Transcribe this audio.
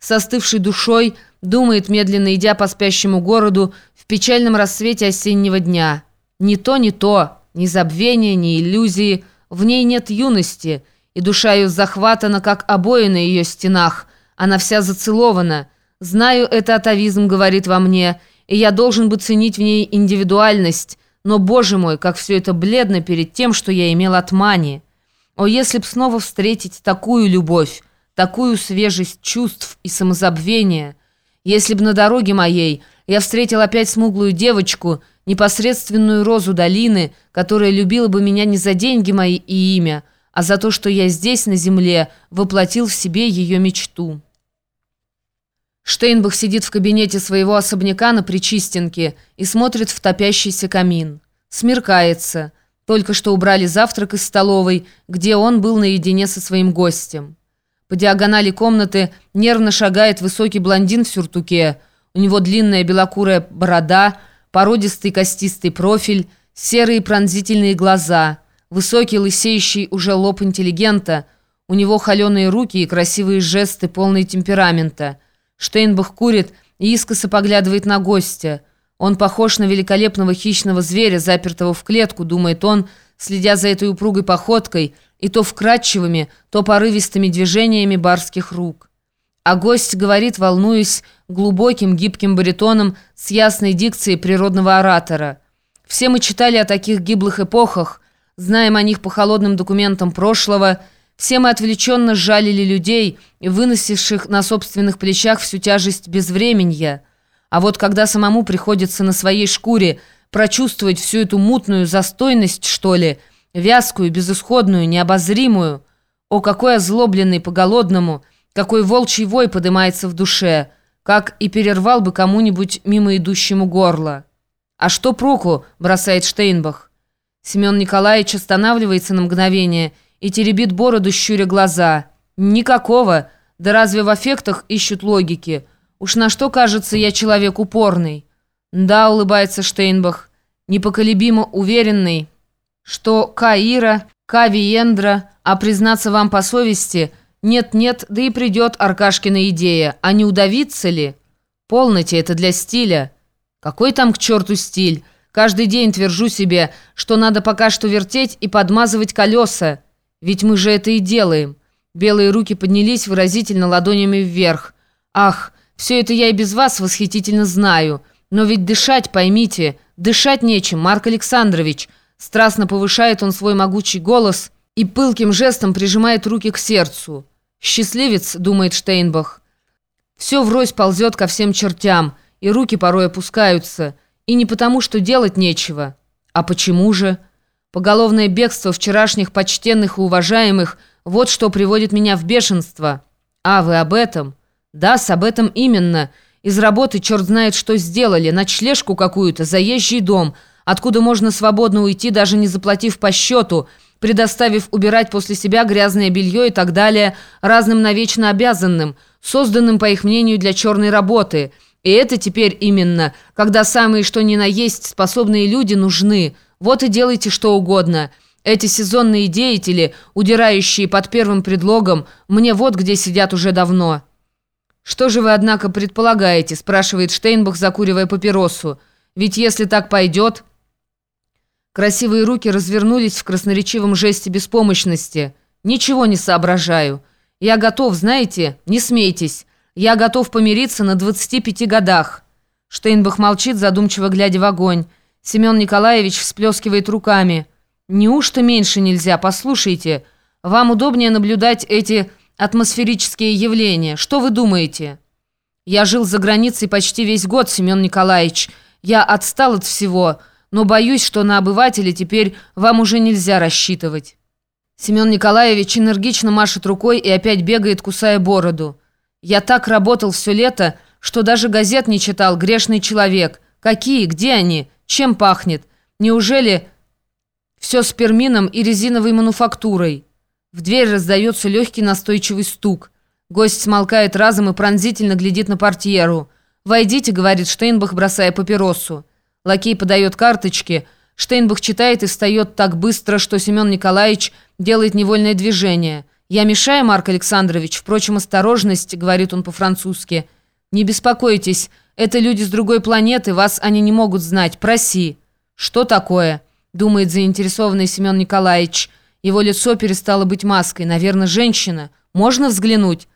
с остывшей душой, думает, медленно идя по спящему городу в печальном рассвете осеннего дня. Ни то, ни то, ни забвения, ни иллюзии, в ней нет юности, и душа ее захватана, как обои на ее стенах, она вся зацелована. Знаю, это атовизм говорит во мне, и я должен бы ценить в ней индивидуальность, но, боже мой, как все это бледно перед тем, что я имел от Мани. О, если б снова встретить такую любовь, такую свежесть чувств и самозабвения, если б на дороге моей я встретил опять смуглую девочку, непосредственную розу долины, которая любила бы меня не за деньги мои и имя, а за то, что я здесь, на земле, воплотил в себе ее мечту. Штейнбах сидит в кабинете своего особняка на Причистенке и смотрит в топящийся камин. Смеркается. Только что убрали завтрак из столовой, где он был наедине со своим гостем. По диагонали комнаты нервно шагает высокий блондин в сюртуке. У него длинная белокурая борода, породистый костистый профиль, серые пронзительные глаза, высокий лысеющий уже лоб интеллигента. У него холеные руки и красивые жесты, полные темперамента – Штейнбах курит и искоса поглядывает на гостя. Он похож на великолепного хищного зверя, запертого в клетку, думает он, следя за этой упругой походкой и то вкрадчивыми, то порывистыми движениями барских рук. А гость говорит, волнуясь, глубоким, гибким баритоном с ясной дикцией природного оратора. Все мы читали о таких гиблых эпохах, знаем о них по холодным документам прошлого – все мы отвлеченно жалили людей, выносивших на собственных плечах всю тяжесть безвременья. А вот когда самому приходится на своей шкуре прочувствовать всю эту мутную застойность, что ли, вязкую, безысходную, необозримую, о, какой озлобленный по-голодному, какой волчий вой поднимается в душе, как и перервал бы кому-нибудь мимо идущему горло. «А что проку?» – бросает Штейнбах. Семен Николаевич останавливается на мгновение – и теребит бороду, щуря глаза. «Никакого. Да разве в аффектах ищут логики? Уж на что, кажется, я человек упорный?» «Да», — улыбается Штейнбах, непоколебимо уверенный, что Каира, Кавиендра, а признаться вам по совести, нет-нет, да и придет Аркашкина идея, а не удавиться ли? Полноте это для стиля. Какой там к черту стиль? Каждый день твержу себе, что надо пока что вертеть и подмазывать колеса. Ведь мы же это и делаем. Белые руки поднялись выразительно ладонями вверх. Ах, все это я и без вас восхитительно знаю. Но ведь дышать, поймите, дышать нечем, Марк Александрович. Страстно повышает он свой могучий голос и пылким жестом прижимает руки к сердцу. «Счастливец», — думает Штейнбах. Все врозь ползет ко всем чертям, и руки порой опускаются. И не потому, что делать нечего. А почему же? Поголовное бегство вчерашних почтенных и уважаемых – вот что приводит меня в бешенство. А, вы об этом? Да, с об этом именно. Из работы черт знает что сделали, ночлежку какую-то, заезжий дом, откуда можно свободно уйти, даже не заплатив по счету, предоставив убирать после себя грязное белье и так далее разным навечно обязанным, созданным, по их мнению, для черной работы. И это теперь именно, когда самые что ни на есть способные люди нужны – вот и делайте что угодно. Эти сезонные деятели, удирающие под первым предлогом, мне вот где сидят уже давно». «Что же вы, однако, предполагаете?» – спрашивает Штейнбах, закуривая папиросу. «Ведь если так пойдет...» Красивые руки развернулись в красноречивом жесте беспомощности. «Ничего не соображаю. Я готов, знаете, не смейтесь. Я готов помириться на 25 годах». Штейнбах молчит, задумчиво глядя в огонь. Семен Николаевич всплескивает руками. «Неужто меньше нельзя? Послушайте, вам удобнее наблюдать эти атмосферические явления. Что вы думаете?» «Я жил за границей почти весь год, Семен Николаевич. Я отстал от всего, но боюсь, что на обывателя теперь вам уже нельзя рассчитывать». Семен Николаевич энергично машет рукой и опять бегает, кусая бороду. «Я так работал все лето, что даже газет не читал, грешный человек. Какие? Где они? Чем пахнет? Неужели все с пермином и резиновой мануфактурой? В дверь раздается легкий настойчивый стук. Гость смолкает разом и пронзительно глядит на портьеру. «Войдите», — говорит Штейнбах, бросая папиросу. Лакей подает карточки. Штейнбах читает и встает так быстро, что Семен Николаевич делает невольное движение. «Я мешаю, Марк Александрович? Впрочем, осторожность», — говорит он по-французски. «Не беспокойтесь, это люди с другой планеты, вас они не могут знать. Проси». «Что такое?» — думает заинтересованный Семен Николаевич. Его лицо перестало быть маской. «Наверное, женщина. Можно взглянуть?»